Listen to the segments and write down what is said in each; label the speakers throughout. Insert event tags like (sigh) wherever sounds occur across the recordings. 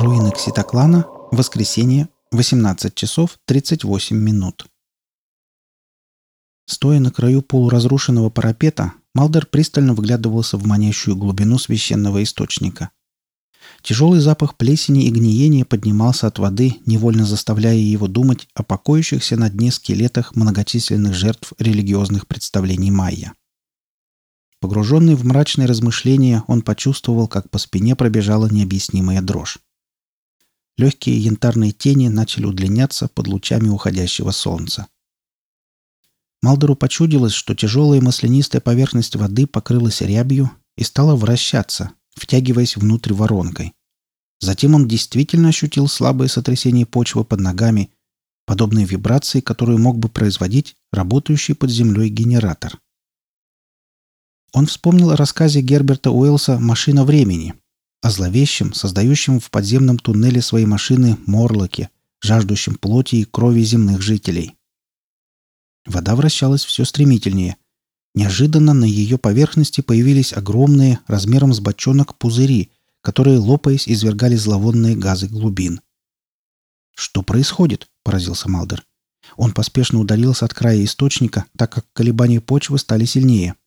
Speaker 1: Руины Кситоклана. Воскресенье. 18 часов 38 минут. Стоя на краю полуразрушенного парапета, Малдер пристально вглядывался в манящую глубину священного источника. Тяжелый запах плесени и гниения поднимался от воды, невольно заставляя его думать о покоящихся на дне скелетах многочисленных жертв религиозных представлений майя. Погруженный в мрачные размышления, он почувствовал, как по спине пробежала необъяснимая дрожь. Легкие янтарные тени начали удлиняться под лучами уходящего солнца. Малдеру почудилось, что тяжелая маслянистая поверхность воды покрылась рябью и стала вращаться, втягиваясь внутрь воронкой. Затем он действительно ощутил слабое сотрясение почвы под ногами, подобные вибрации, которые мог бы производить работающий под землей генератор. Он вспомнил о рассказе Герберта Уэллса «Машина времени», о зловещем, создающем в подземном туннеле своей машины Морлоке, жаждущем плоти и крови земных жителей. Вода вращалась все стремительнее. Неожиданно на ее поверхности появились огромные, размером с бочонок, пузыри, которые, лопаясь, извергали зловонные газы глубин. «Что происходит?» – поразился Малдер. Он поспешно удалился от края источника, так как колебания почвы стали сильнее –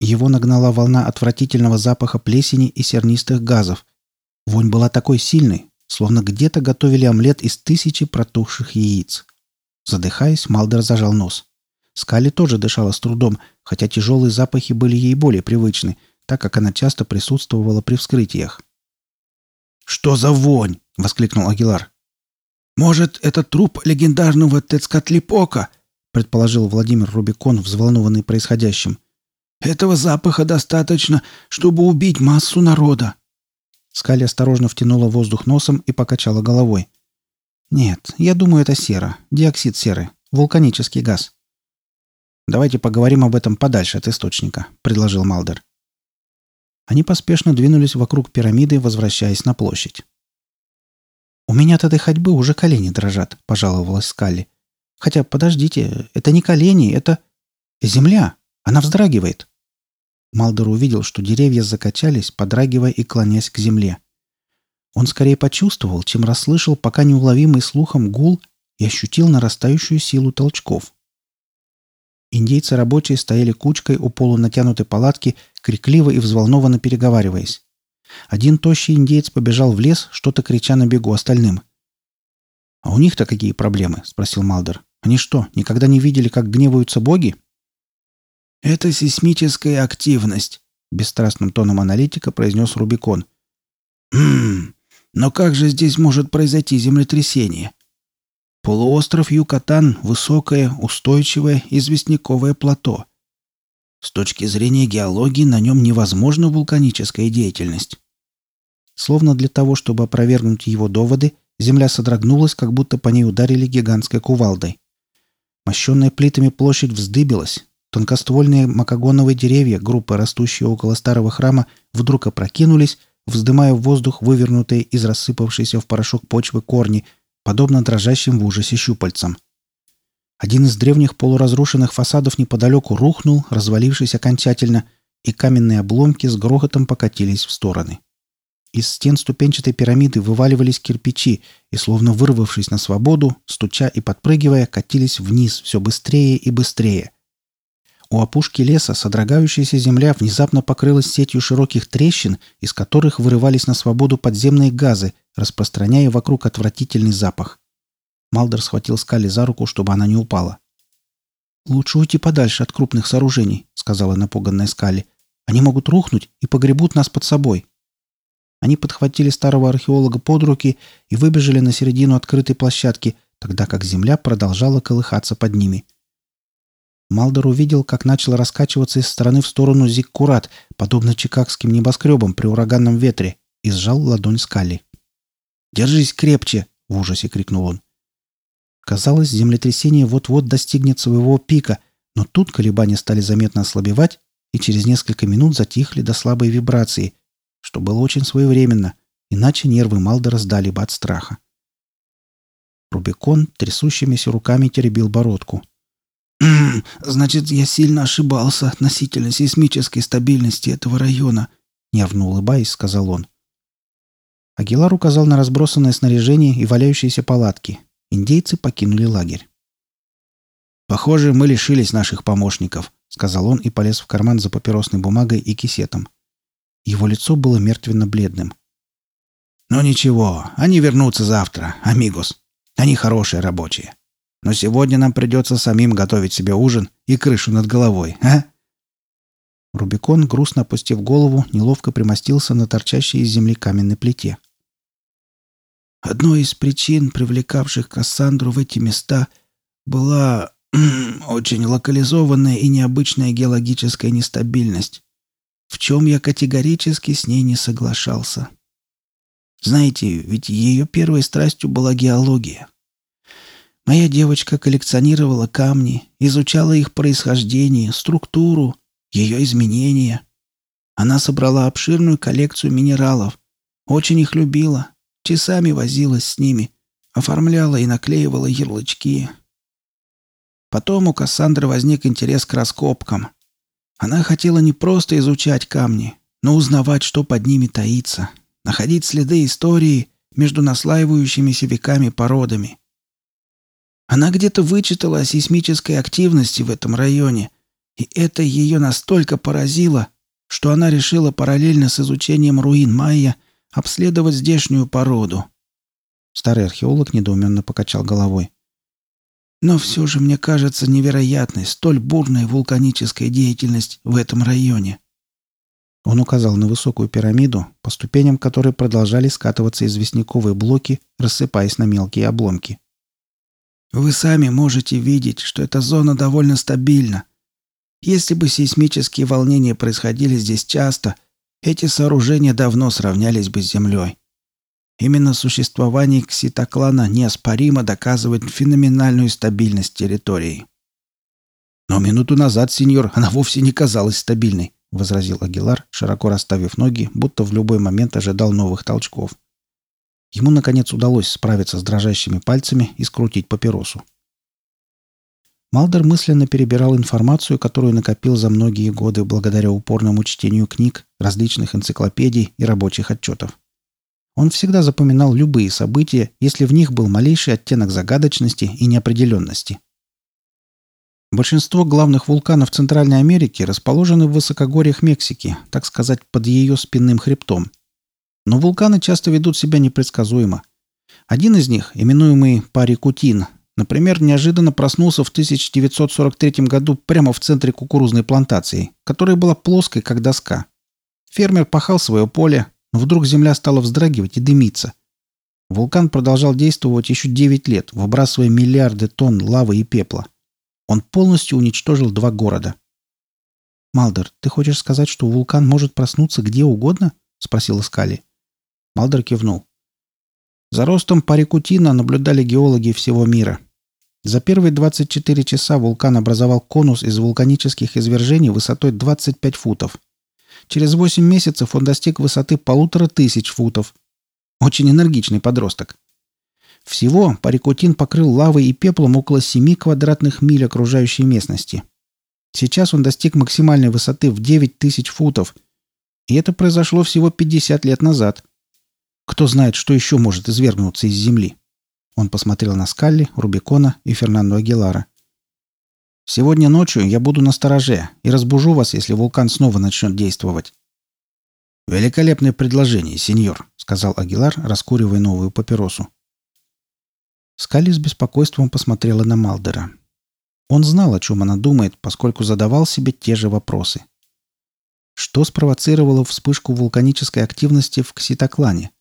Speaker 1: его нагнала волна отвратительного запаха плесени и сернистых газов. Вонь была такой сильной, словно где-то готовили омлет из тысячи протухших яиц. Задыхаясь, Малдер зажал нос. Скали тоже дышала с трудом, хотя тяжелые запахи были ей более привычны, так как она часто присутствовала при вскрытиях. «Что за вонь?» — воскликнул Агилар. «Может, это труп легендарного Тецкатлипока?» — предположил Владимир Рубикон, взволнованный происходящим. Этого запаха достаточно, чтобы убить массу народа. Скали осторожно втянула воздух носом и покачала головой. «Нет, я думаю, это сера. Диоксид серы. Вулканический газ». «Давайте поговорим об этом подальше от источника», — предложил Малдер. Они поспешно двинулись вокруг пирамиды, возвращаясь на площадь. «У меня от этой ходьбы уже колени дрожат», — пожаловалась Скалли. «Хотя, подождите, это не колени, это... земля. Она вздрагивает». Малдер увидел, что деревья закачались, подрагивая и клонясь к земле. Он скорее почувствовал, чем расслышал пока неуловимый слухом гул и ощутил нарастающую силу толчков. Индейцы рабочие стояли кучкой у полунатянутой палатки, крикливо и взволнованно переговариваясь. Один тощий индейец побежал в лес, что-то крича на бегу остальным. «А у них-то какие проблемы?» — спросил Малдер. «Они что, никогда не видели, как гневаются боги?» «Это сейсмическая активность», — бесстрастным тоном аналитика произнес Рубикон. «Хм, но как же здесь может произойти землетрясение? Полуостров Юкатан — высокое, устойчивое известняковое плато. С точки зрения геологии на нем невозможна вулканическая деятельность». Словно для того, чтобы опровергнуть его доводы, земля содрогнулась, как будто по ней ударили гигантской кувалдой. Мощенная плитами площадь вздыбилась, Тонкоствольные макогоновые деревья, группы, растущие около старого храма, вдруг опрокинулись, вздымая в воздух вывернутые из рассыпавшейся в порошок почвы корни, подобно дрожащим в ужасе щупальцам. Один из древних полуразрушенных фасадов неподалеку рухнул, развалившись окончательно, и каменные обломки с грохотом покатились в стороны. Из стен ступенчатой пирамиды вываливались кирпичи и, словно вырвавшись на свободу, стуча и подпрыгивая, катились вниз все быстрее и быстрее – у опушки леса содрогающаяся земля внезапно покрылась сетью широких трещин, из которых вырывались на свободу подземные газы, распространяя вокруг отвратительный запах. Малдер схватил Скали за руку, чтобы она не упала. «Лучше уйти подальше от крупных сооружений», — сказала напуганная Скали. «Они могут рухнуть и погребут нас под собой». Они подхватили старого археолога под руки и выбежали на середину открытой площадки, тогда как земля продолжала колыхаться под ними — Малдер увидел, как начал раскачиваться из стороны в сторону Зиккурат, подобно чикагским небоскребам при ураганном ветре, и сжал ладонь Скалли. «Держись крепче!» — в ужасе крикнул он. Казалось, землетрясение вот-вот достигнет своего пика, но тут колебания стали заметно ослабевать и через несколько минут затихли до слабой вибрации, что было очень своевременно, иначе нервы Малдера сдали бы от страха. Рубикон трясущимися руками теребил бородку. «Значит, я сильно ошибался относительно сейсмической стабильности этого района», — нервно улыбаясь, сказал он. Агилар указал на разбросанное снаряжение и валяющиеся палатки. Индейцы покинули лагерь. «Похоже, мы лишились наших помощников», — сказал он и полез в карман за папиросной бумагой и кисетом. Его лицо было мертвенно-бледным. «Ну ничего, они вернутся завтра, амигос. Они хорошие рабочие. Но сегодня нам придется самим готовить себе ужин и крышу над головой, а?» Рубикон, грустно опустив голову, неловко примостился на торчащей из земли каменной плите. Одной из причин, привлекавших Кассандру в эти места, была (clears throat) очень локализованная и необычная геологическая нестабильность, в чем я категорически с ней не соглашался. Знаете, ведь ее первой страстью была геология. Моя девочка коллекционировала камни, изучала их происхождение, структуру, ее изменения. Она собрала обширную коллекцию минералов, очень их любила, часами возилась с ними, оформляла и наклеивала ярлычки. Потом у Кассандры возник интерес к раскопкам. Она хотела не просто изучать камни, но узнавать, что под ними таится, находить следы истории между наслаивающимися веками породами. Она где-то вычитала о сейсмической активности в этом районе, и это ее настолько поразило, что она решила параллельно с изучением руин майя обследовать здешнюю породу. Старый археолог недоуменно покачал головой. Но все же мне кажется невероятной столь бурная вулканическая деятельность в этом районе. Он указал на высокую пирамиду, по ступеням которой продолжали скатываться известняковые блоки, рассыпаясь на мелкие обломки. Вы сами можете видеть, что эта зона довольно стабильна. Если бы сейсмические волнения происходили здесь часто, эти сооружения давно сравнялись бы с Землей. Именно существование кситоклана неоспоримо доказывает феноменальную стабильность территории. «Но минуту назад, сеньор, она вовсе не казалась стабильной», — возразил Агилар, широко расставив ноги, будто в любой момент ожидал новых толчков. Ему, наконец, удалось справиться с дрожащими пальцами и скрутить папиросу. Малдер мысленно перебирал информацию, которую накопил за многие годы благодаря упорному чтению книг, различных энциклопедий и рабочих отчетов. Он всегда запоминал любые события, если в них был малейший оттенок загадочности и неопределенности. Большинство главных вулканов Центральной Америки расположены в высокогорьях Мексики, так сказать, под ее спинным хребтом. Но вулканы часто ведут себя непредсказуемо. Один из них, именуемый Парикутин, например, неожиданно проснулся в 1943 году прямо в центре кукурузной плантации, которая была плоской, как доска. Фермер пахал свое поле, но вдруг земля стала вздрагивать и дымиться. Вулкан продолжал действовать еще 9 лет, выбрасывая миллиарды тонн лавы и пепла. Он полностью уничтожил два города. «Малдер, ты хочешь сказать, что вулкан может проснуться где угодно?» — спросила Скали. Малдер кивнул. За ростом Парикутина наблюдали геологи всего мира. За первые 24 часа вулкан образовал конус из вулканических извержений высотой 25 футов — Через 8 месяцев он достиг высоты полутора тысяч футов. Очень энергичный подросток. Всего Парикутин покрыл лавой и пеплом около 7 квадратных миль окружающей местности. Сейчас он достиг максимальной высоты в 9 тысяч футов. И это произошло всего 50 лет назад. Кто знает, что еще может извергнуться из Земли. Он посмотрел на Скалли, Рубикона и Фернандо Агилара. Сегодня ночью я буду на стороже и разбужу вас, если вулкан снова начнет действовать». «Великолепное предложение, сеньор», — сказал Агилар, раскуривая новую папиросу. Скали с беспокойством посмотрела на Малдера. Он знал, о чем она думает, поскольку задавал себе те же вопросы. Что спровоцировало вспышку вулканической активности в Кситоклане?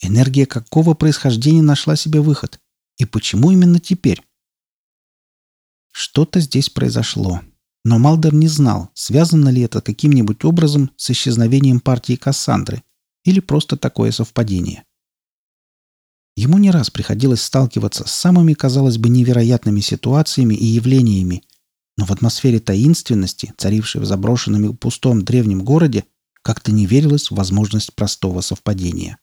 Speaker 1: Энергия какого происхождения нашла себе выход? И почему именно теперь? Что-то здесь произошло. Но Малдер не знал, связано ли это каким-нибудь образом с исчезновением партии Кассандры или просто такое совпадение. Ему не раз приходилось сталкиваться с самыми, казалось бы, невероятными ситуациями и явлениями, но в атмосфере таинственности, царившей в заброшенном и пустом древнем городе, как-то не верилось в возможность простого совпадения.